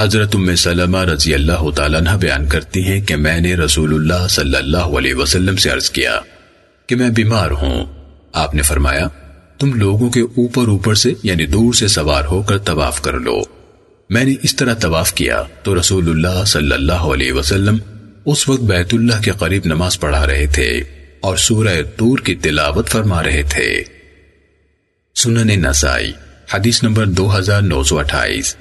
حضرت ام سلمہ رضی اللہ تعالیٰ عنہ بیان کرتی ہیں کہ میں نے رسول اللہ صلی اللہ علیہ وسلم سے عرض کیا کہ میں بیمار ہوں۔ آپ نے فرمایا، تم لوگوں کے اوپر اوپر سے یعنی دور سے سوار ہو کر طواف کر لو۔ میں نے اس طرح طواف کیا تو رسول اللہ صلی اللہ علیہ وسلم اس وقت بیت اللہ کے قریب نماز پڑھا رہے تھے اور سورہ تور کی تلاوت فرما رہے تھے۔ سنن نسائی، حدیث نمبر دو ہزار نو سو اٹھائیس۔